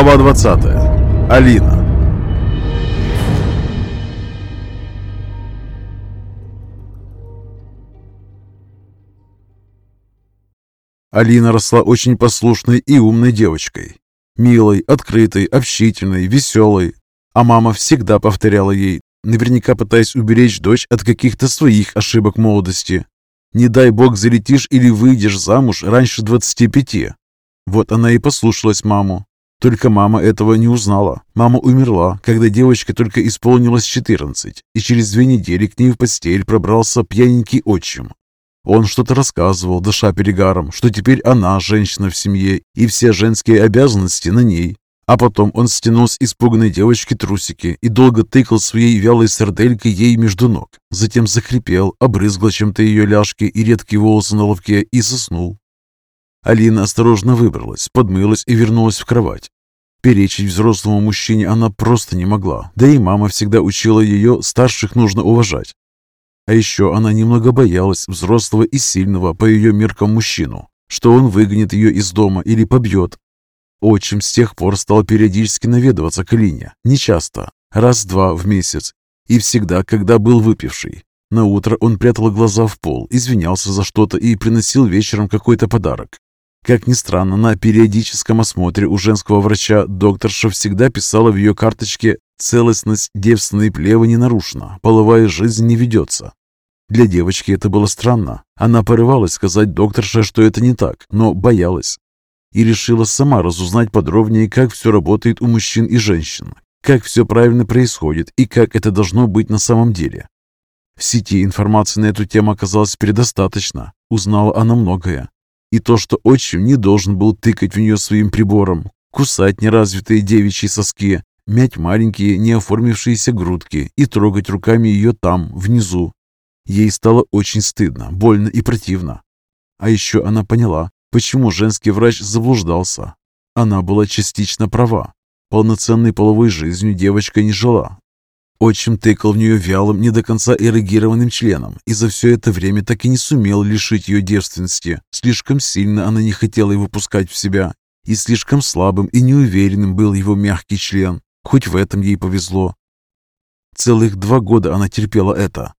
Глава 20. Алина. Алина росла очень послушной и умной девочкой. Милой, открытой, общительной, веселой. А мама всегда повторяла ей, наверняка пытаясь уберечь дочь от каких-то своих ошибок молодости. «Не дай бог залетишь или выйдешь замуж раньше 25». Вот она и послушалась маму. Только мама этого не узнала. Мама умерла, когда девочке только исполнилось 14, и через две недели к ней в постель пробрался пьяненький отчим. Он что-то рассказывал, дыша перегаром, что теперь она женщина в семье, и все женские обязанности на ней. А потом он стянул с испуганной девочки трусики и долго тыкал своей вялой сарделькой ей между ног. Затем захрипел, обрызгал чем-то ее ляжки и редкие волосы на лобке и заснул. Алина осторожно выбралась, подмылась и вернулась в кровать. Перечить взрослому мужчине она просто не могла, да и мама всегда учила ее, старших нужно уважать. А еще она немного боялась взрослого и сильного по ее меркам мужчину, что он выгонит ее из дома или побьет. Отчим с тех пор стал периодически наведываться к Алине, нечасто, раз-два в месяц, и всегда, когда был выпивший. На утро он прятал глаза в пол, извинялся за что-то и приносил вечером какой-то подарок. Как ни странно, на периодическом осмотре у женского врача докторша всегда писала в ее карточке «Целостность девственной плевы не нарушена, половая жизнь не ведется». Для девочки это было странно. Она порывалась сказать докторше, что это не так, но боялась. И решила сама разузнать подробнее, как все работает у мужчин и женщин, как все правильно происходит и как это должно быть на самом деле. В сети информации на эту тему оказалось предостаточно. Узнала она многое. И то, что отчим не должен был тыкать в нее своим прибором, кусать неразвитые девичьи соски, мять маленькие неоформившиеся грудки и трогать руками ее там, внизу, Ей стало очень стыдно, больно и противно. А еще она поняла, почему женский врач заблуждался. Она была частично права. Полноценной половой жизнью девочка не жила. Отчим тыкал в нее вялым, не до конца эрегированным членом, и за все это время так и не сумел лишить ее девственности. Слишком сильно она не хотела его пускать в себя, и слишком слабым и неуверенным был его мягкий член. Хоть в этом ей повезло. Целых два года она терпела это,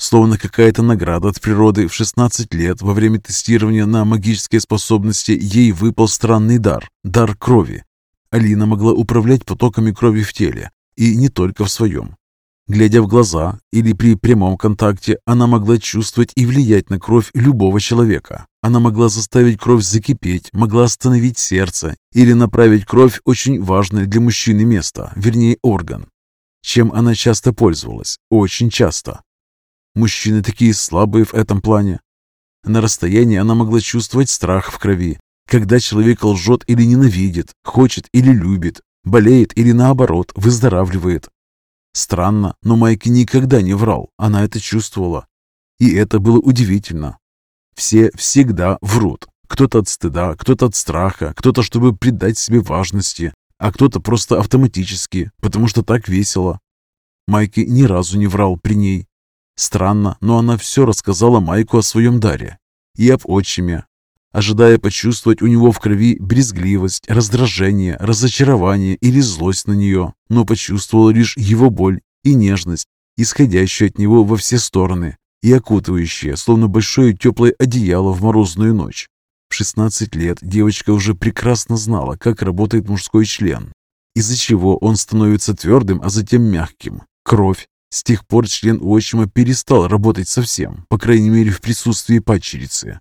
Словно какая-то награда от природы, в 16 лет во время тестирования на магические способности ей выпал странный дар – дар крови. Алина могла управлять потоками крови в теле, и не только в своем. Глядя в глаза или при прямом контакте, она могла чувствовать и влиять на кровь любого человека. Она могла заставить кровь закипеть, могла остановить сердце или направить кровь очень важное для мужчины место, вернее орган. Чем она часто пользовалась? Очень часто. Мужчины такие слабые в этом плане. На расстоянии она могла чувствовать страх в крови, когда человек лжет или ненавидит, хочет или любит, болеет или наоборот выздоравливает. Странно, но Майки никогда не врал, она это чувствовала. И это было удивительно. Все всегда врут. Кто-то от стыда, кто-то от страха, кто-то, чтобы придать себе важности, а кто-то просто автоматически, потому что так весело. Майки ни разу не врал при ней, Странно, но она все рассказала Майку о своем даре и об отчиме, ожидая почувствовать у него в крови брезгливость, раздражение, разочарование или злость на нее, но почувствовала лишь его боль и нежность, исходящую от него во все стороны и окутывающая, словно большое теплое одеяло в морозную ночь. В 16 лет девочка уже прекрасно знала, как работает мужской член, из-за чего он становится твердым, а затем мягким. Кровь, с тех пор член отчима перестал работать совсем, по крайней мере в присутствии падчерицы.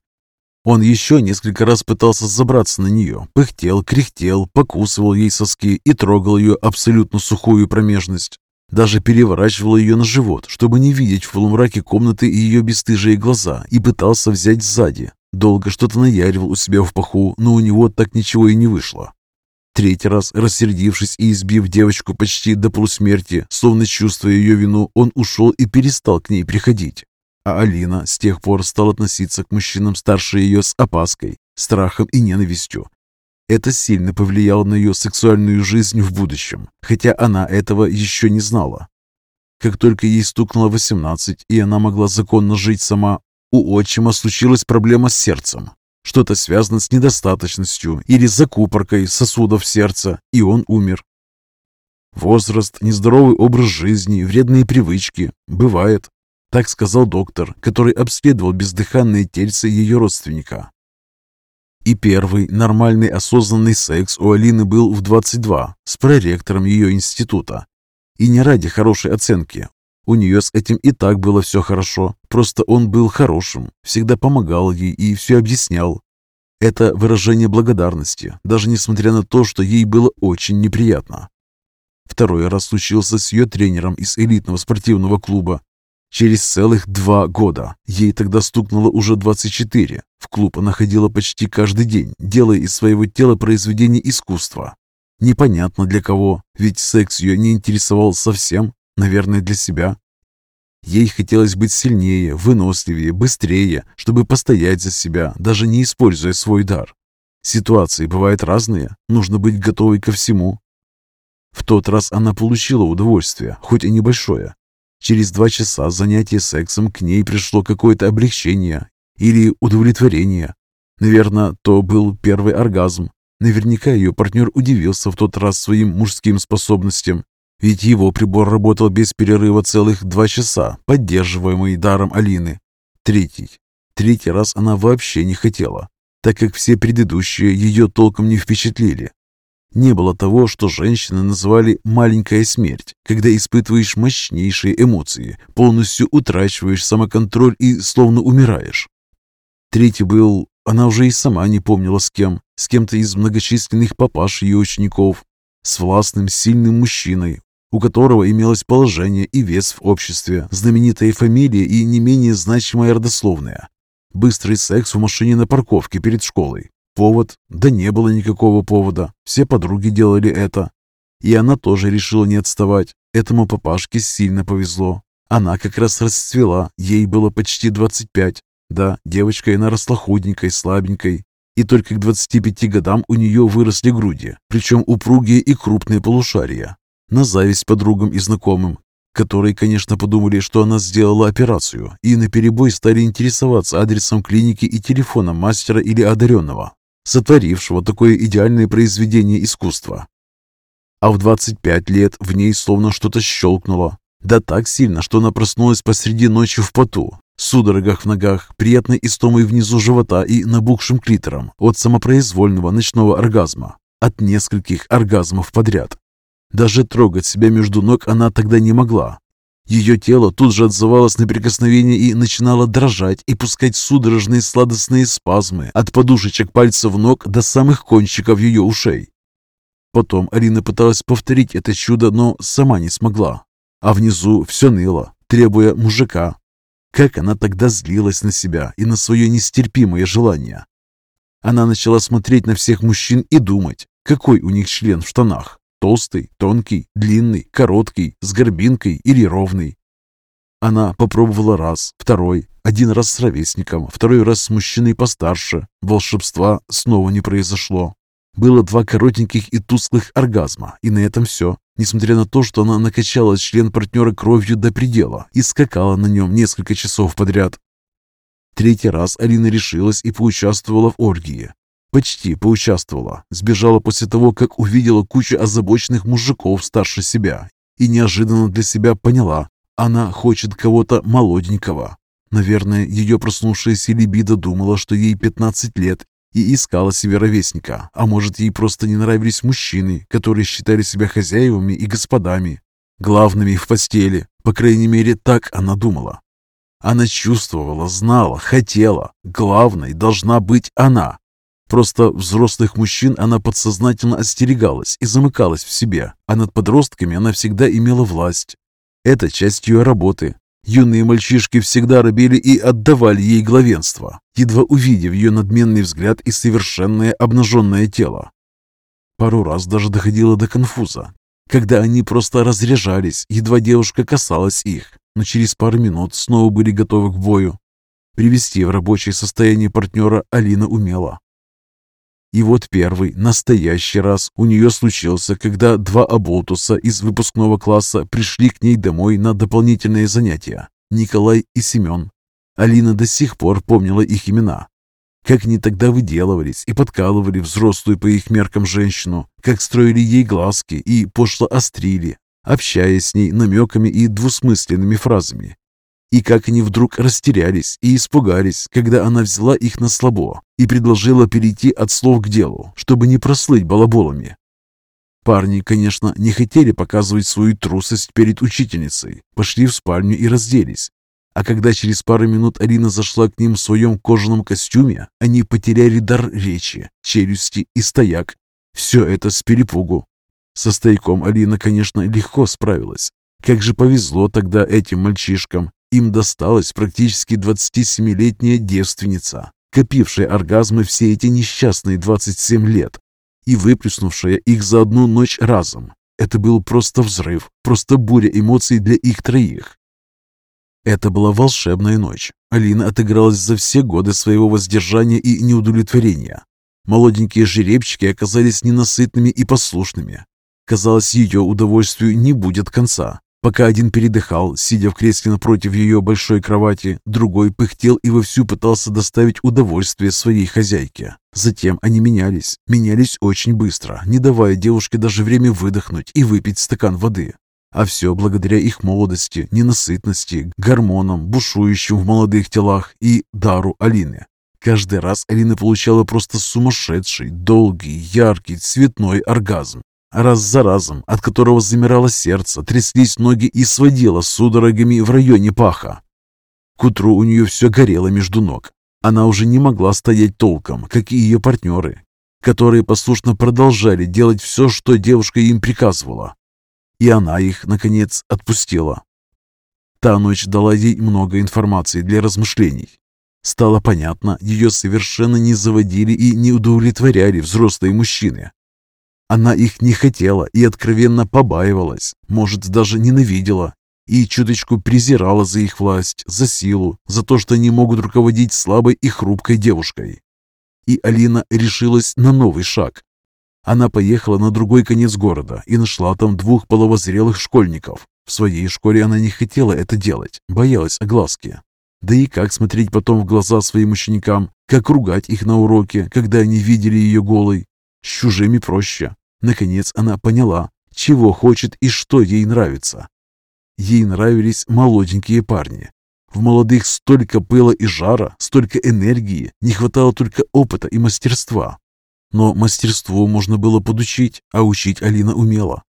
Он еще несколько раз пытался забраться на нее, пыхтел, кряхтел, покусывал ей соски и трогал ее абсолютно сухую промежность. Даже переворачивал ее на живот, чтобы не видеть в полумраке комнаты ее бесстыжие глаза, и пытался взять сзади. Долго что-то наяривал у себя в паху, но у него так ничего и не вышло. Третий раз, рассердившись и избив девочку почти до полусмерти, словно чувствуя ее вину, он ушел и перестал к ней приходить. А Алина с тех пор стала относиться к мужчинам старше ее с опаской, страхом и ненавистью. Это сильно повлияло на ее сексуальную жизнь в будущем, хотя она этого еще не знала. Как только ей стукнуло 18, и она могла законно жить сама, у отчима случилась проблема с сердцем. Что-то связано с недостаточностью или закупоркой сосудов сердца, и он умер. Возраст, нездоровый образ жизни, вредные привычки. Бывает. Так сказал доктор, который обследовал бездыханное тельце ее родственника. И первый нормальный осознанный секс у Алины был в 22 с проректором ее института. И не ради хорошей оценки. У нее с этим и так было все хорошо. Просто он был хорошим, всегда помогал ей и все объяснял. Это выражение благодарности, даже несмотря на то, что ей было очень неприятно. Второй раз случился с ее тренером из элитного спортивного клуба. Через целых два года. Ей тогда стукнуло уже 24. В клуб она ходила почти каждый день, делая из своего тела произведение искусства. Непонятно для кого, ведь секс ее не интересовал совсем, наверное, для себя. Ей хотелось быть сильнее, выносливее, быстрее, чтобы постоять за себя, даже не используя свой дар. Ситуации бывают разные, нужно быть готовой ко всему. В тот раз она получила удовольствие, хоть и небольшое. Через два часа занятия сексом к ней пришло какое-то облегчение или удовлетворение. Наверное, то был первый оргазм. Наверняка ее партнер удивился в тот раз своим мужским способностям, ведь его прибор работал без перерыва целых два часа, поддерживаемый даром Алины. Третий. Третий раз она вообще не хотела, так как все предыдущие ее толком не впечатлили. Не было того, что женщины называли «маленькая смерть», когда испытываешь мощнейшие эмоции, полностью утрачиваешь самоконтроль и словно умираешь. Третий был, она уже и сама не помнила с кем, с кем-то из многочисленных папаш ее учеников, с властным, сильным мужчиной, у которого имелось положение и вес в обществе, знаменитая фамилия и не менее значимая родословная. Быстрый секс в машине на парковке перед школой, Повод? Да не было никакого повода. Все подруги делали это. И она тоже решила не отставать. Этому папашке сильно повезло. Она как раз расцвела, ей было почти 25. Да, девочка она росла худенькой, слабенькой. И только к 25 годам у нее выросли груди, причем упругие и крупные полушария. На зависть подругам и знакомым, которые, конечно, подумали, что она сделала операцию, и наперебой стали интересоваться адресом клиники и телефоном мастера или одаренного сотворившего такое идеальное произведение искусства. А в 25 лет в ней словно что-то щелкнуло. Да так сильно, что она проснулась посреди ночи в поту, судорогах в ногах, приятной истомой внизу живота и набухшим клитором от самопроизвольного ночного оргазма, от нескольких оргазмов подряд. Даже трогать себя между ног она тогда не могла, ее тело тут же отзывалось на прикосновение и начинало дрожать и пускать судорожные сладостные спазмы от подушечек пальцев ног до самых кончиков ее ушей. Потом Арина пыталась повторить это чудо, но сама не смогла. А внизу все ныло, требуя мужика. Как она тогда злилась на себя и на свое нестерпимое желание. Она начала смотреть на всех мужчин и думать, какой у них член в штанах. Толстый, тонкий, длинный, короткий, с горбинкой или ровный. Она попробовала раз, второй, один раз с ровесником, второй раз с мужчиной постарше. Волшебства снова не произошло. Было два коротеньких и тусклых оргазма, и на этом все. Несмотря на то, что она накачала член партнера кровью до предела и скакала на нем несколько часов подряд. Третий раз Алина решилась и поучаствовала в оргии. Почти поучаствовала. Сбежала после того, как увидела кучу озабоченных мужиков старше себя. И неожиданно для себя поняла, она хочет кого-то молоденького. Наверное, ее проснувшаяся либидо думала, что ей 15 лет, и искала себе ровесника. А может, ей просто не нравились мужчины, которые считали себя хозяевами и господами, главными в постели. По крайней мере, так она думала. Она чувствовала, знала, хотела. Главной должна быть она. Просто взрослых мужчин она подсознательно остерегалась и замыкалась в себе, а над подростками она всегда имела власть. Это часть ее работы. Юные мальчишки всегда робели и отдавали ей главенство, едва увидев ее надменный взгляд и совершенное обнаженное тело. Пару раз даже доходило до конфуза, когда они просто разряжались, едва девушка касалась их, но через пару минут снова были готовы к бою. Привести в рабочее состояние партнера Алина умела. И вот первый, настоящий раз у нее случился, когда два оболтуса из выпускного класса пришли к ней домой на дополнительные занятия. Николай и Семен. Алина до сих пор помнила их имена. Как они тогда выделывались и подкалывали взрослую по их меркам женщину, как строили ей глазки и пошло острили, общаясь с ней намеками и двусмысленными фразами. И как они вдруг растерялись и испугались, когда она взяла их на слабо и предложила перейти от слов к делу, чтобы не прослыть балаболами. Парни, конечно, не хотели показывать свою трусость перед учительницей, пошли в спальню и разделись. А когда через пару минут Алина зашла к ним в своем кожаном костюме, они потеряли дар речи, челюсти и стояк. Все это с перепугу. Со стояком Алина, конечно, легко справилась. Как же повезло тогда этим мальчишкам. Им досталась практически 27-летняя девственница, копившая оргазмы все эти несчастные 27 лет и выплеснувшая их за одну ночь разом. Это был просто взрыв, просто буря эмоций для их троих. Это была волшебная ночь. Алина отыгралась за все годы своего воздержания и неудовлетворения. Молоденькие жеребчики оказались ненасытными и послушными. Казалось, ее удовольствию не будет конца. Пока один передыхал, сидя в кресле напротив ее большой кровати, другой пыхтел и вовсю пытался доставить удовольствие своей хозяйке. Затем они менялись, менялись очень быстро, не давая девушке даже время выдохнуть и выпить стакан воды. А все благодаря их молодости, ненасытности, гормонам, бушующим в молодых телах и дару Алины. Каждый раз Алина получала просто сумасшедший, долгий, яркий, цветной оргазм, раз за разом, от которого замирало сердце, тряслись ноги и сводило судорогами в районе паха. К утру у нее все горело между ног. Она уже не могла стоять толком, как и ее партнеры, которые послушно продолжали делать все, что девушка им приказывала. И она их, наконец, отпустила. Та ночь дала ей много информации для размышлений. Стало понятно, ее совершенно не заводили и не удовлетворяли взрослые мужчины, она их не хотела и откровенно побаивалась, может, даже ненавидела, и чуточку презирала за их власть, за силу, за то, что они могут руководить слабой и хрупкой девушкой. И Алина решилась на новый шаг. Она поехала на другой конец города и нашла там двух половозрелых школьников. В своей школе она не хотела это делать, боялась огласки. Да и как смотреть потом в глаза своим ученикам, как ругать их на уроке, когда они видели ее голой. С чужими проще. Наконец она поняла, чего хочет и что ей нравится. Ей нравились молоденькие парни. В молодых столько пыла и жара, столько энергии, не хватало только опыта и мастерства. Но мастерство можно было подучить, а учить Алина умела.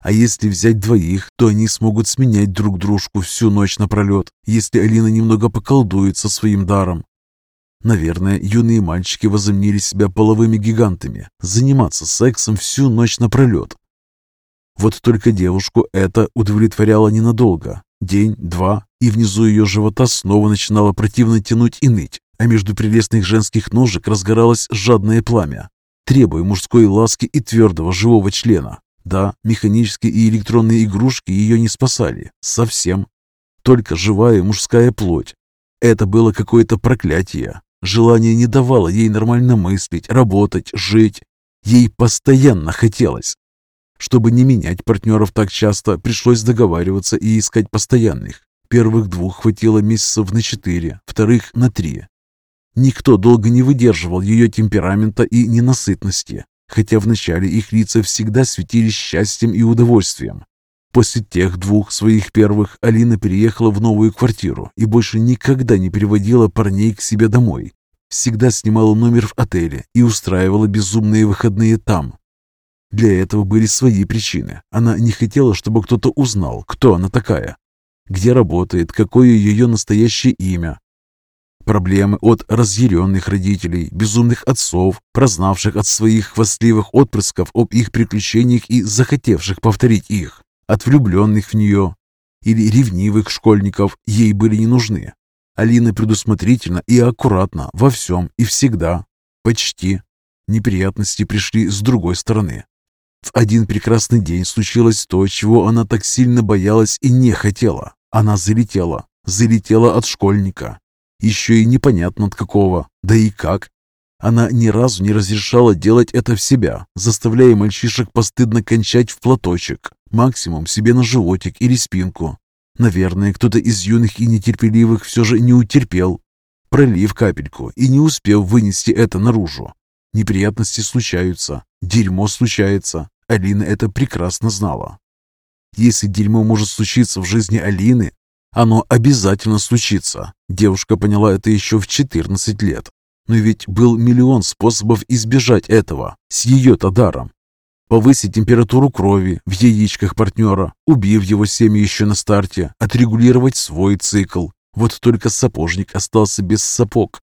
А если взять двоих, то они смогут сменять друг дружку всю ночь напролет, если Алина немного поколдует со своим даром. Наверное, юные мальчики возомнили себя половыми гигантами, заниматься сексом всю ночь напролет. Вот только девушку это удовлетворяло ненадолго. День, два, и внизу ее живота снова начинало противно тянуть и ныть, а между прелестных женских ножек разгоралось жадное пламя, требуя мужской ласки и твердого живого члена. Да, механические и электронные игрушки ее не спасали. Совсем. Только живая мужская плоть. Это было какое-то проклятие. Желание не давало ей нормально мыслить, работать, жить. Ей постоянно хотелось. Чтобы не менять партнеров так часто, пришлось договариваться и искать постоянных. Первых двух хватило месяцев на четыре, вторых на три. Никто долго не выдерживал ее темперамента и ненасытности, хотя вначале их лица всегда светились счастьем и удовольствием. После тех двух своих первых Алина переехала в новую квартиру и больше никогда не переводила парней к себе домой. Всегда снимала номер в отеле и устраивала безумные выходные там. Для этого были свои причины. Она не хотела, чтобы кто-то узнал, кто она такая, где работает, какое ее настоящее имя. Проблемы от разъяренных родителей, безумных отцов, прознавших от своих хвастливых отпрысков об их приключениях и захотевших повторить их от влюбленных в нее или ревнивых школьников ей были не нужны. Алина предусмотрительно и аккуратно во всем и всегда. Почти. Неприятности пришли с другой стороны. В один прекрасный день случилось то, чего она так сильно боялась и не хотела. Она залетела. Залетела от школьника. Еще и непонятно от какого. Да и как. Она ни разу не разрешала делать это в себя, заставляя мальчишек постыдно кончать в платочек, максимум себе на животик или спинку. Наверное, кто-то из юных и нетерпеливых все же не утерпел. пролив капельку и не успев вынести это наружу. Неприятности случаются, дерьмо случается. Алина это прекрасно знала. Если дерьмо может случиться в жизни Алины, оно обязательно случится. Девушка поняла это еще в 14 лет. Но ведь был миллион способов избежать этого с ее-то даром. Повысить температуру крови в яичках партнера, убив его семя еще на старте, отрегулировать свой цикл. Вот только сапожник остался без сапог.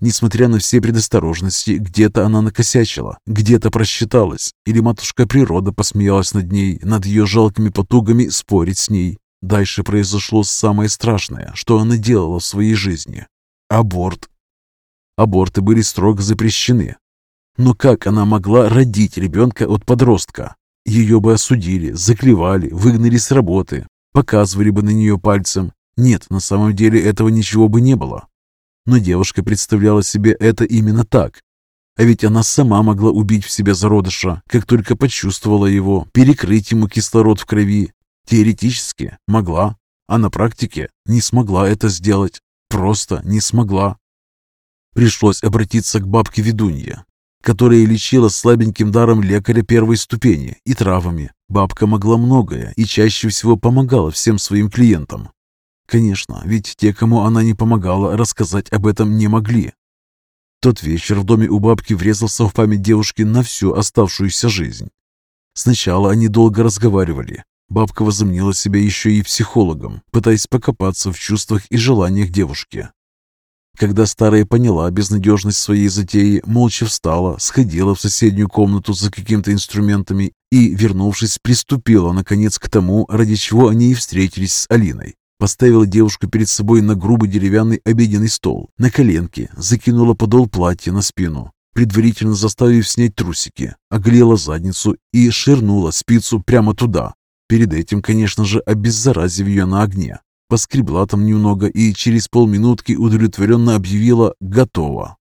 Несмотря на все предосторожности, где-то она накосячила, где-то просчиталась, или матушка природа посмеялась над ней, над ее жалкими потугами спорить с ней. Дальше произошло самое страшное, что она делала в своей жизни. Аборт. Аборты были строго запрещены. Но как она могла родить ребенка от подростка? Ее бы осудили, заклевали, выгнали с работы, показывали бы на нее пальцем. Нет, на самом деле этого ничего бы не было. Но девушка представляла себе это именно так. А ведь она сама могла убить в себя зародыша, как только почувствовала его, перекрыть ему кислород в крови. Теоретически могла, а на практике не смогла это сделать. Просто не смогла. Пришлось обратиться к бабке-ведунье, которая лечила слабеньким даром лекаря первой ступени и травами. Бабка могла многое и чаще всего помогала всем своим клиентам. Конечно, ведь те, кому она не помогала, рассказать об этом не могли. Тот вечер в доме у бабки врезался в память девушки на всю оставшуюся жизнь. Сначала они долго разговаривали. Бабка возомнила себя еще и психологом, пытаясь покопаться в чувствах и желаниях девушки. Когда старая поняла безнадежность своей затеи, молча встала, сходила в соседнюю комнату за какими-то инструментами и, вернувшись, приступила, наконец, к тому, ради чего они и встретились с Алиной. Поставила девушку перед собой на грубый деревянный обеденный стол, на коленки, закинула подол платья на спину, предварительно заставив снять трусики, оголила задницу и ширнула спицу прямо туда. Перед этим, конечно же, обеззаразив ее на огне. Поскребла там немного и через полминутки удовлетворенно объявила «готово».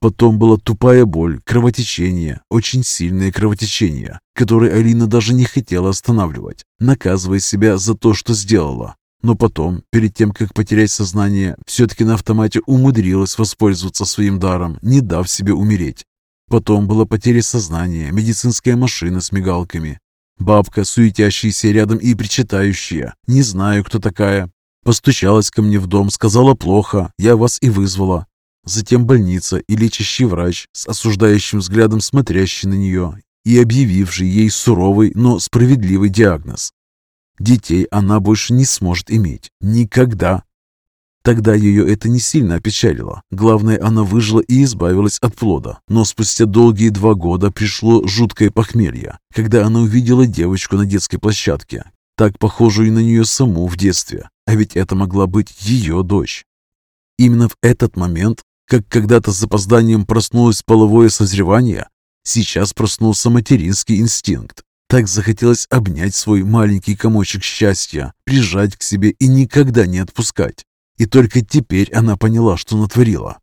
Потом была тупая боль, кровотечение, очень сильное кровотечение, которое Алина даже не хотела останавливать, наказывая себя за то, что сделала. Но потом, перед тем, как потерять сознание, все-таки на автомате умудрилась воспользоваться своим даром, не дав себе умереть. Потом была потеря сознания, медицинская машина с мигалками, Бабка, суетящаяся рядом и причитающая. Не знаю, кто такая. Постучалась ко мне в дом, сказала плохо, я вас и вызвала. Затем больница и лечащий врач с осуждающим взглядом смотрящий на нее и объявивший ей суровый, но справедливый диагноз. Детей она больше не сможет иметь. Никогда. Тогда ее это не сильно опечалило. Главное, она выжила и избавилась от плода. Но спустя долгие два года пришло жуткое похмелье, когда она увидела девочку на детской площадке, так похожую на нее саму в детстве. А ведь это могла быть ее дочь. Именно в этот момент, как когда-то с запозданием проснулось половое созревание, сейчас проснулся материнский инстинкт. Так захотелось обнять свой маленький комочек счастья, прижать к себе и никогда не отпускать. И только теперь она поняла, что натворила.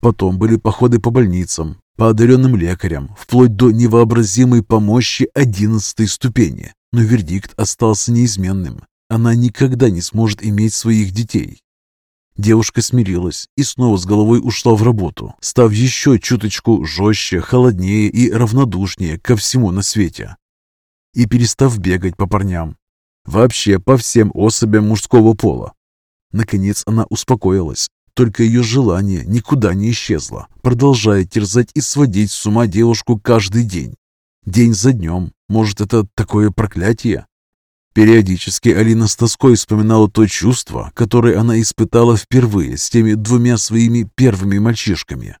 Потом были походы по больницам, по одаренным лекарям, вплоть до невообразимой помощи одиннадцатой ступени. Но вердикт остался неизменным. Она никогда не сможет иметь своих детей. Девушка смирилась и снова с головой ушла в работу, став еще чуточку жестче, холоднее и равнодушнее ко всему на свете. И перестав бегать по парням. Вообще по всем особям мужского пола, Наконец она успокоилась. Только ее желание никуда не исчезло, продолжая терзать и сводить с ума девушку каждый день. День за днем. Может, это такое проклятие? Периодически Алина с тоской вспоминала то чувство, которое она испытала впервые с теми двумя своими первыми мальчишками.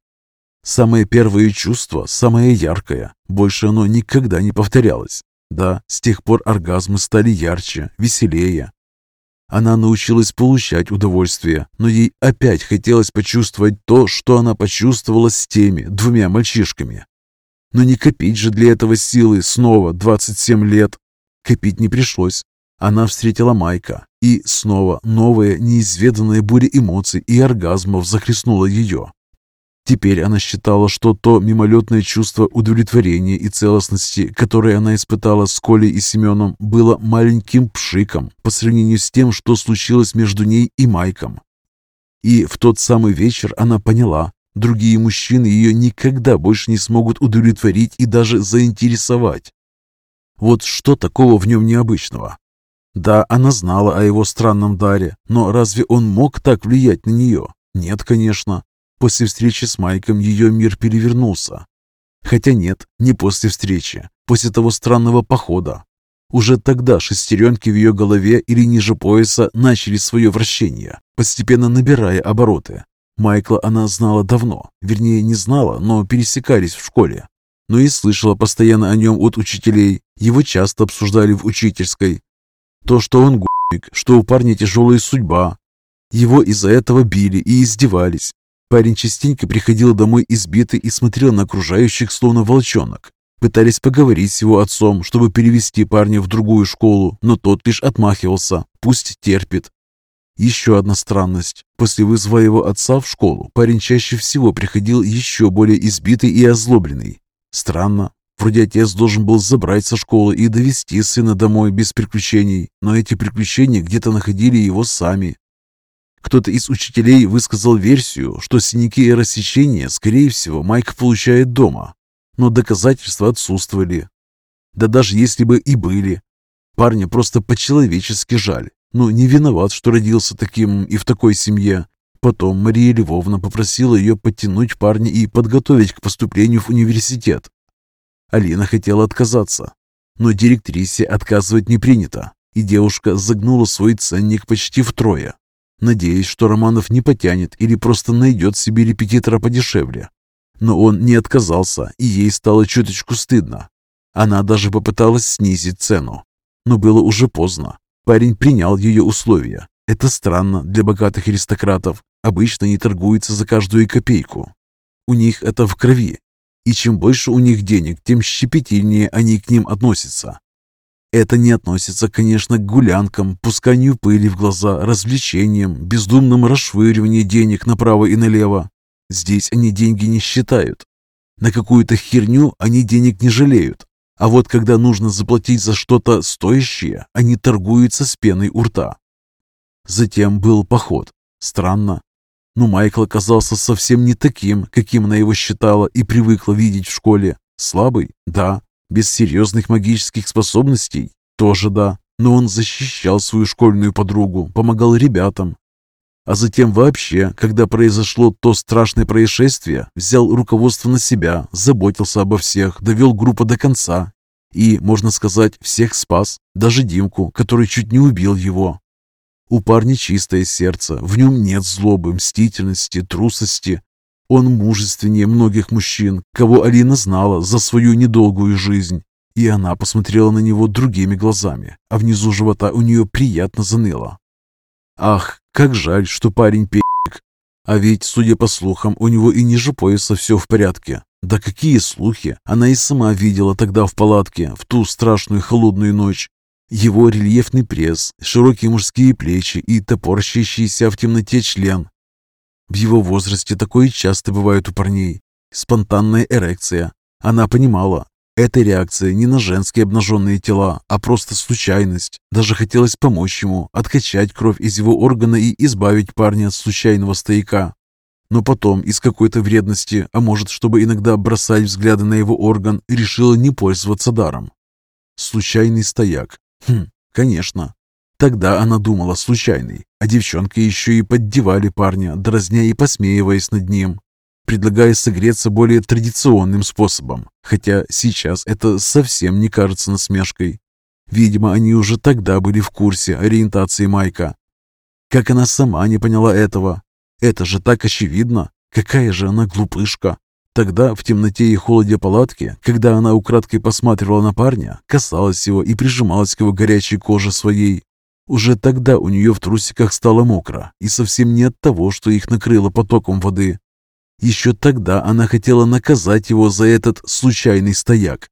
Самое первое чувство, самое яркое, больше оно никогда не повторялось. Да, с тех пор оргазмы стали ярче, веселее, она научилась получать удовольствие, но ей опять хотелось почувствовать то, что она почувствовала с теми двумя мальчишками. Но не копить же для этого силы снова 27 лет. Копить не пришлось. Она встретила Майка, и снова новая неизведанная буря эмоций и оргазмов захлестнула ее. Теперь она считала, что то мимолетное чувство удовлетворения и целостности, которое она испытала с Колей и Семеном, было маленьким пшиком по сравнению с тем, что случилось между ней и Майком. И в тот самый вечер она поняла, другие мужчины ее никогда больше не смогут удовлетворить и даже заинтересовать. Вот что такого в нем необычного? Да, она знала о его странном даре, но разве он мог так влиять на нее? Нет, конечно. После встречи с Майком ее мир перевернулся. Хотя нет, не после встречи, после того странного похода. Уже тогда шестеренки в ее голове или ниже пояса начали свое вращение, постепенно набирая обороты. Майкла она знала давно, вернее не знала, но пересекались в школе. Но и слышала постоянно о нем от учителей, его часто обсуждали в учительской. То, что он губик, что у парня тяжелая судьба. Его из-за этого били и издевались, Парень частенько приходил домой избитый и смотрел на окружающих, словно волчонок. Пытались поговорить с его отцом, чтобы перевести парня в другую школу, но тот лишь отмахивался. Пусть терпит. Еще одна странность. После вызова его отца в школу парень чаще всего приходил еще более избитый и озлобленный. Странно. Вроде отец должен был забрать со школы и довести сына домой без приключений, но эти приключения где-то находили его сами, кто-то из учителей высказал версию, что синяки и рассечения, скорее всего, Майк получает дома, но доказательства отсутствовали. Да даже если бы и были. Парня просто по-человечески жаль. Ну, не виноват, что родился таким и в такой семье. Потом Мария Львовна попросила ее подтянуть парня и подготовить к поступлению в университет. Алина хотела отказаться, но директрисе отказывать не принято, и девушка загнула свой ценник почти втрое надеясь, что Романов не потянет или просто найдет себе репетитора подешевле. Но он не отказался, и ей стало чуточку стыдно. Она даже попыталась снизить цену. Но было уже поздно. Парень принял ее условия. Это странно для богатых аристократов. Обычно не торгуются за каждую копейку. У них это в крови. И чем больше у них денег, тем щепетильнее они к ним относятся. Это не относится, конечно, к гулянкам, пусканию пыли в глаза, развлечениям, бездумному расшвыриванию денег направо и налево. Здесь они деньги не считают. На какую-то херню они денег не жалеют. А вот когда нужно заплатить за что-то стоящее, они торгуются с пеной у рта. Затем был поход. Странно. Но Майкл оказался совсем не таким, каким она его считала и привыкла видеть в школе. Слабый? Да. Без серьезных магических способностей? Тоже да. Но он защищал свою школьную подругу, помогал ребятам. А затем вообще, когда произошло то страшное происшествие, взял руководство на себя, заботился обо всех, довел группу до конца. И, можно сказать, всех спас, даже Димку, который чуть не убил его. У парня чистое сердце, в нем нет злобы, мстительности, трусости. Он мужественнее многих мужчин, кого Алина знала за свою недолгую жизнь. И она посмотрела на него другими глазами, а внизу живота у нее приятно заныло. Ах, как жаль, что парень пи***к. А ведь, судя по слухам, у него и ниже пояса все в порядке. Да какие слухи! Она и сама видела тогда в палатке, в ту страшную холодную ночь. Его рельефный пресс, широкие мужские плечи и топорщащийся в темноте член, в его возрасте такое часто бывает у парней. Спонтанная эрекция. Она понимала, эта реакция не на женские обнаженные тела, а просто случайность. Даже хотелось помочь ему, откачать кровь из его органа и избавить парня от случайного стояка. Но потом, из какой-то вредности, а может, чтобы иногда бросать взгляды на его орган, решила не пользоваться даром. Случайный стояк. Хм, конечно. Тогда она думала случайный, а девчонки еще и поддевали парня, дразня и посмеиваясь над ним, предлагая согреться более традиционным способом, хотя сейчас это совсем не кажется насмешкой. Видимо, они уже тогда были в курсе ориентации Майка. Как она сама не поняла этого? Это же так очевидно. Какая же она глупышка. Тогда, в темноте и холоде палатки, когда она украдкой посматривала на парня, касалась его и прижималась к его горячей коже своей, уже тогда у нее в трусиках стало мокро, и совсем не от того, что их накрыло потоком воды. Еще тогда она хотела наказать его за этот случайный стояк.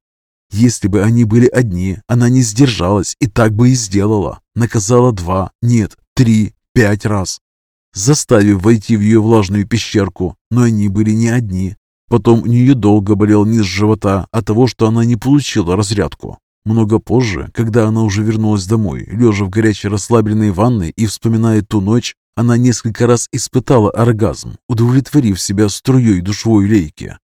Если бы они были одни, она не сдержалась и так бы и сделала. Наказала два, нет, три, пять раз. Заставив войти в ее влажную пещерку, но они были не одни. Потом у нее долго болел низ живота от того, что она не получила разрядку. Много позже, когда она уже вернулась домой, лежа в горячей расслабленной ванной и вспоминая ту ночь, Она несколько раз испытала оргазм, удовлетворив себя струей душевой лейки.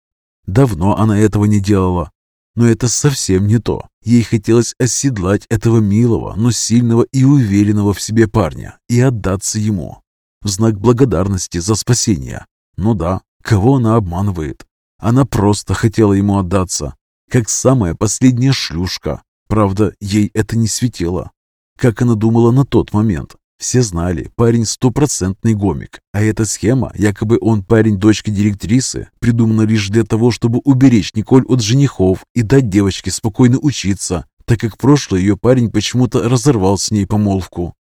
Давно она этого не делала, но это совсем не то. Ей хотелось оседлать этого милого, но сильного и уверенного в себе парня и отдаться ему. В знак благодарности за спасение. Ну да, кого она обманывает? Она просто хотела ему отдаться, как самая последняя шлюшка. Правда, ей это не светило. Как она думала на тот момент. Все знали, парень стопроцентный гомик, а эта схема, якобы он парень дочки директрисы, придумана лишь для того, чтобы уберечь Николь от женихов и дать девочке спокойно учиться, так как прошлый ее парень почему-то разорвал с ней помолвку.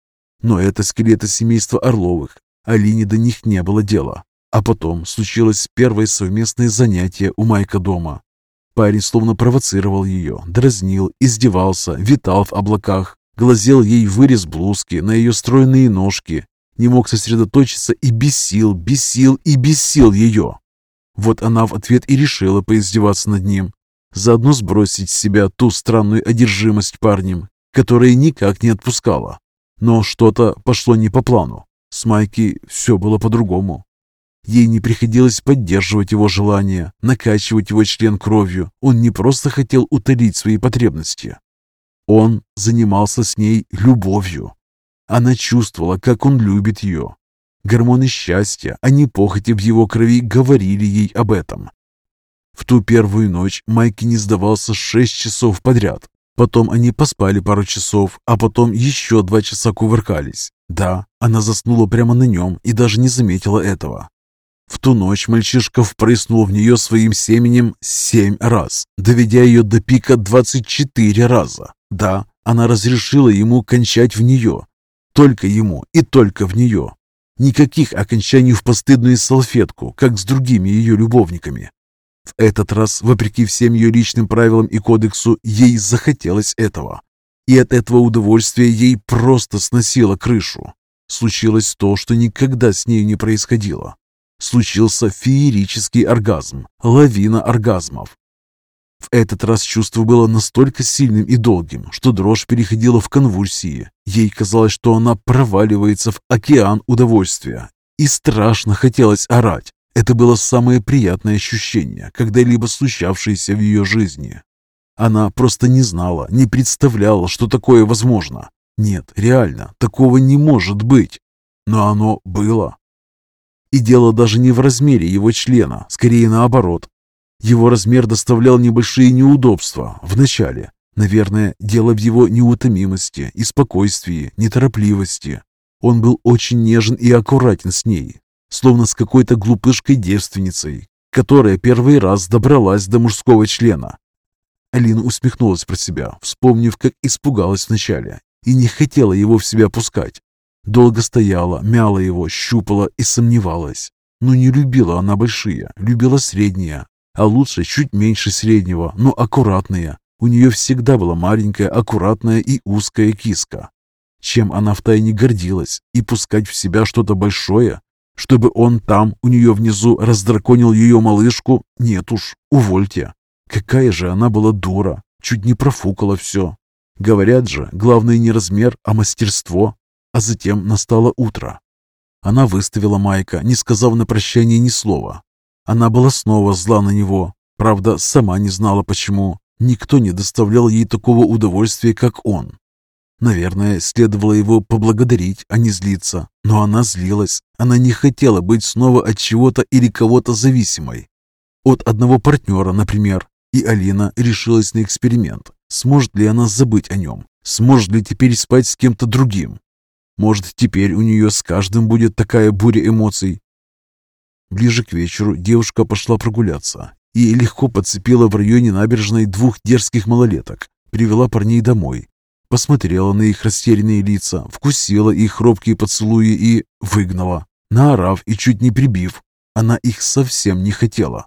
Но это скелеты семейства Орловых, Алине до них не было дела. А потом случилось первое совместное занятие у Майка дома. Парень словно провоцировал ее, дразнил, издевался, витал в облаках, глазел ей вырез блузки на ее стройные ножки, не мог сосредоточиться и бесил, бесил и бесил ее. Вот она в ответ и решила поиздеваться над ним, заодно сбросить с себя ту странную одержимость парнем, которая никак не отпускала. Но что-то пошло не по плану. С Майки все было по-другому. Ей не приходилось поддерживать его желание, накачивать его член кровью. Он не просто хотел утолить свои потребности. Он занимался с ней любовью. Она чувствовала, как он любит ее. Гормоны счастья, а не похоти в его крови говорили ей об этом. В ту первую ночь Майки не сдавался шесть часов подряд. Потом они поспали пару часов, а потом еще два часа кувыркались. Да, она заснула прямо на нем и даже не заметила этого. В ту ночь мальчишка впрыснул в нее своим семенем семь раз, доведя ее до пика двадцать четыре раза. Да, она разрешила ему кончать в нее. Только ему и только в нее. Никаких окончаний в постыдную салфетку, как с другими ее любовниками. В этот раз, вопреки всем ее личным правилам и кодексу, ей захотелось этого. И от этого удовольствия ей просто сносило крышу. Случилось то, что никогда с ней не происходило. Случился феерический оргазм, лавина оргазмов. В этот раз чувство было настолько сильным и долгим, что дрожь переходила в конвульсии. Ей казалось, что она проваливается в океан удовольствия. И страшно хотелось орать. Это было самое приятное ощущение, когда-либо случавшееся в ее жизни. Она просто не знала, не представляла, что такое возможно. Нет, реально, такого не может быть. Но оно было. И дело даже не в размере его члена, скорее наоборот. Его размер доставлял небольшие неудобства в начале. Наверное, дело в его неутомимости и спокойствии, неторопливости. Он был очень нежен и аккуратен с ней, словно с какой-то глупышкой-девственницей, которая первый раз добралась до мужского члена. Алина усмехнулась про себя, вспомнив, как испугалась вначале и не хотела его в себя пускать. Долго стояла, мяла его, щупала и сомневалась. Но не любила она большие, любила средние, а лучше чуть меньше среднего, но аккуратные. У нее всегда была маленькая, аккуратная и узкая киска. Чем она втайне гордилась, и пускать в себя что-то большое, чтобы он там, у нее внизу, раздраконил ее малышку, нет уж, увольте. Какая же она была дура, чуть не профукала все. Говорят же, главное не размер, а мастерство. А затем настало утро. Она выставила Майка, не сказав на прощание ни слова. Она была снова зла на него. Правда, сама не знала почему. Никто не доставлял ей такого удовольствия, как он. Наверное, следовало его поблагодарить, а не злиться. Но она злилась. Она не хотела быть снова от чего-то или кого-то зависимой. От одного партнера, например. И Алина решилась на эксперимент. Сможет ли она забыть о нем? Сможет ли теперь спать с кем-то другим? Может, теперь у нее с каждым будет такая буря эмоций? Ближе к вечеру девушка пошла прогуляться и легко подцепила в районе набережной двух дерзких малолеток, привела парней домой, посмотрела на их растерянные лица, вкусила их робкие поцелуи и выгнала, наорав и чуть не прибив. Она их совсем не хотела.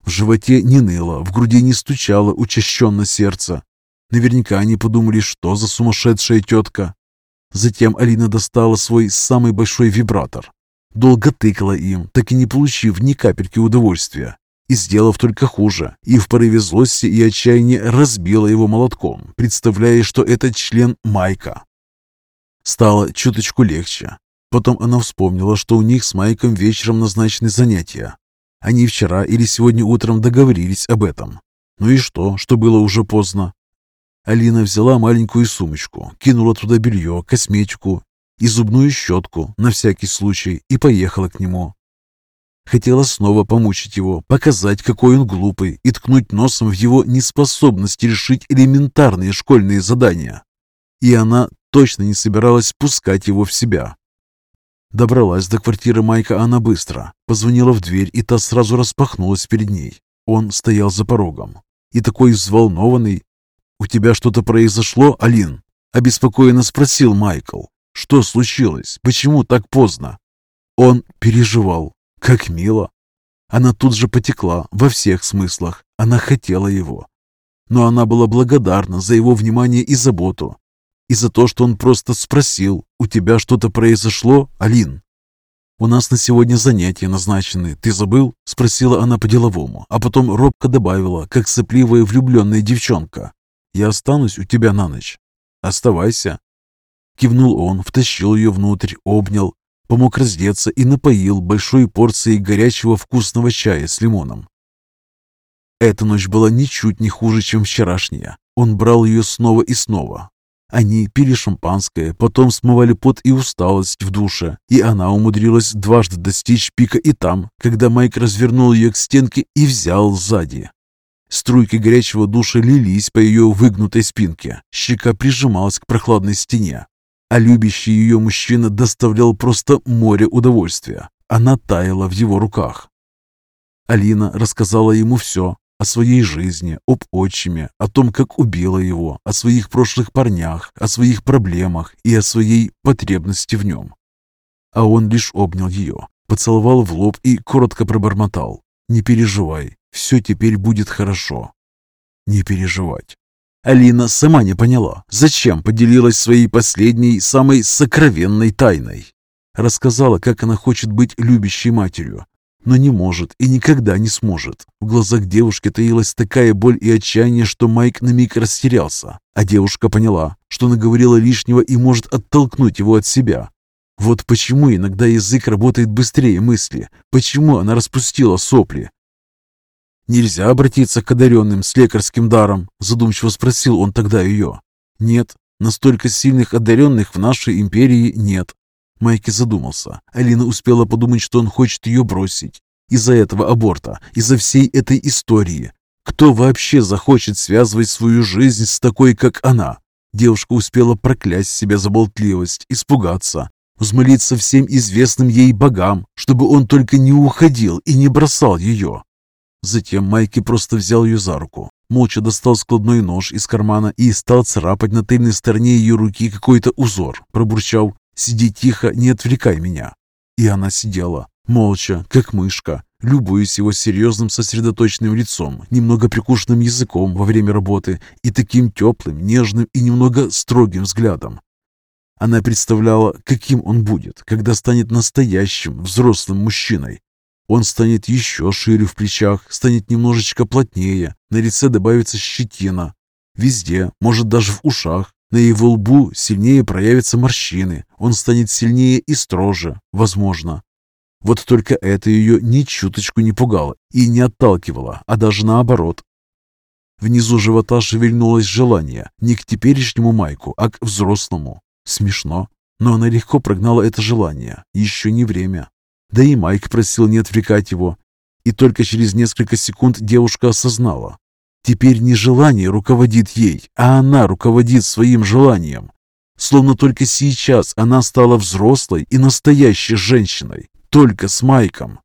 В животе не ныло, в груди не стучало учащенно сердце. Наверняка они подумали, что за сумасшедшая тетка. Затем Алина достала свой самый большой вибратор. Долго тыкала им, так и не получив ни капельки удовольствия. И сделав только хуже, и в порыве злости и отчаяния разбила его молотком, представляя, что это член Майка. Стало чуточку легче. Потом она вспомнила, что у них с Майком вечером назначены занятия. Они вчера или сегодня утром договорились об этом. Ну и что, что было уже поздно? Алина взяла маленькую сумочку, кинула туда белье, косметику и зубную щетку на всякий случай и поехала к нему. Хотела снова помучить его, показать, какой он глупый, и ткнуть носом в его неспособность решить элементарные школьные задания. И она точно не собиралась пускать его в себя. Добралась до квартиры Майка она быстро. Позвонила в дверь, и та сразу распахнулась перед ней. Он стоял за порогом. И такой взволнованный. «У тебя что-то произошло, Алин?» Обеспокоенно спросил Майкл. «Что случилось? Почему так поздно?» Он переживал. Как мило. Она тут же потекла во всех смыслах. Она хотела его. Но она была благодарна за его внимание и заботу. И за то, что он просто спросил, «У тебя что-то произошло, Алин?» «У нас на сегодня занятия назначены. Ты забыл?» – спросила она по-деловому, а потом робко добавила, как сопливая влюбленная девчонка. «Я останусь у тебя на ночь. Оставайся». Кивнул он, втащил ее внутрь, обнял, помог раздеться и напоил большой порцией горячего вкусного чая с лимоном. Эта ночь была ничуть не хуже, чем вчерашняя. Он брал ее снова и снова, они пили шампанское, потом смывали пот и усталость в душе, и она умудрилась дважды достичь пика и там, когда Майк развернул ее к стенке и взял сзади. Струйки горячего душа лились по ее выгнутой спинке, щека прижималась к прохладной стене, а любящий ее мужчина доставлял просто море удовольствия. Она таяла в его руках. Алина рассказала ему все, о своей жизни, об отчиме, о том, как убила его, о своих прошлых парнях, о своих проблемах и о своей потребности в нем. А он лишь обнял ее, поцеловал в лоб и коротко пробормотал. «Не переживай, все теперь будет хорошо». Не переживать. Алина сама не поняла, зачем поделилась своей последней, самой сокровенной тайной. Рассказала, как она хочет быть любящей матерью, но не может и никогда не сможет. В глазах девушки таилась такая боль и отчаяние, что Майк на миг растерялся, а девушка поняла, что наговорила лишнего и может оттолкнуть его от себя. Вот почему иногда язык работает быстрее мысли, почему она распустила сопли. «Нельзя обратиться к одаренным с лекарским даром?» задумчиво спросил он тогда ее. «Нет, настолько сильных одаренных в нашей империи нет. Майки задумался. Алина успела подумать, что он хочет ее бросить. Из-за этого аборта, из-за всей этой истории. Кто вообще захочет связывать свою жизнь с такой, как она? Девушка успела проклясть себя за болтливость, испугаться, взмолиться всем известным ей богам, чтобы он только не уходил и не бросал ее. Затем Майки просто взял ее за руку, молча достал складной нож из кармана и стал царапать на тыльной стороне ее руки какой-то узор, пробурчал Сиди тихо, не отвлекай меня». И она сидела, молча, как мышка, любуясь его серьезным сосредоточенным лицом, немного прикушенным языком во время работы и таким теплым, нежным и немного строгим взглядом. Она представляла, каким он будет, когда станет настоящим взрослым мужчиной. Он станет еще шире в плечах, станет немножечко плотнее, на лице добавится щетина. Везде, может даже в ушах, на его лбу сильнее проявятся морщины, он станет сильнее и строже, возможно. Вот только это ее ни чуточку не пугало и не отталкивало, а даже наоборот. Внизу живота шевельнулось желание не к теперешнему Майку, а к взрослому. Смешно, но она легко прогнала это желание. Еще не время. Да и Майк просил не отвлекать его. И только через несколько секунд девушка осознала, Теперь не желание руководит ей, а она руководит своим желанием. Словно только сейчас она стала взрослой и настоящей женщиной, только с Майком.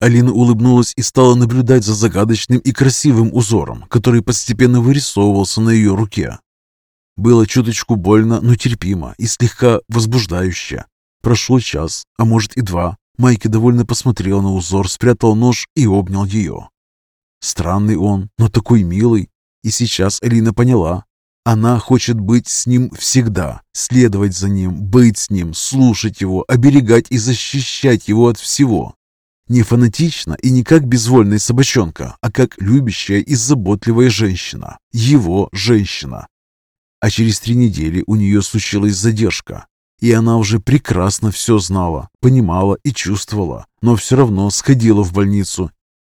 Алина улыбнулась и стала наблюдать за загадочным и красивым узором, который постепенно вырисовывался на ее руке. Было чуточку больно, но терпимо и слегка возбуждающе. Прошел час, а может и два. Майки довольно посмотрел на узор, спрятал нож и обнял ее. Странный он, но такой милый. И сейчас Элина поняла. Она хочет быть с ним всегда, следовать за ним, быть с ним, слушать его, оберегать и защищать его от всего. Не фанатично и не как безвольная собачонка, а как любящая и заботливая женщина. Его женщина. А через три недели у нее случилась задержка. И она уже прекрасно все знала, понимала и чувствовала, но все равно сходила в больницу.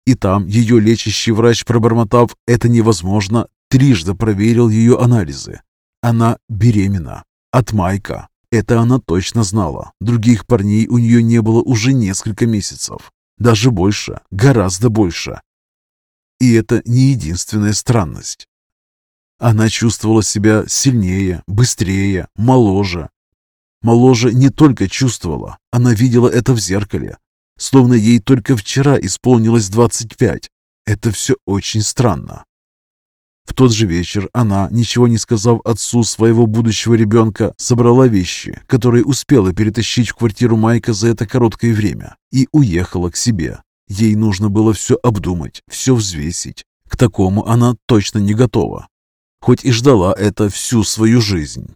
И там ее лечащий врач, пробормотав «это невозможно», трижды проверил ее анализы. Она беременна. От Майка. Это она точно знала. Других парней у нее не было уже несколько месяцев. Даже больше, гораздо больше. И это не единственная странность. Она чувствовала себя сильнее, быстрее, моложе. Моложе не только чувствовала, она видела это в зеркале. Словно ей только вчера исполнилось 25. Это все очень странно. В тот же вечер она, ничего не сказав отцу своего будущего ребенка, собрала вещи, которые успела перетащить в квартиру Майка за это короткое время, и уехала к себе. Ей нужно было все обдумать, все взвесить. К такому она точно не готова. Хоть и ждала это всю свою жизнь.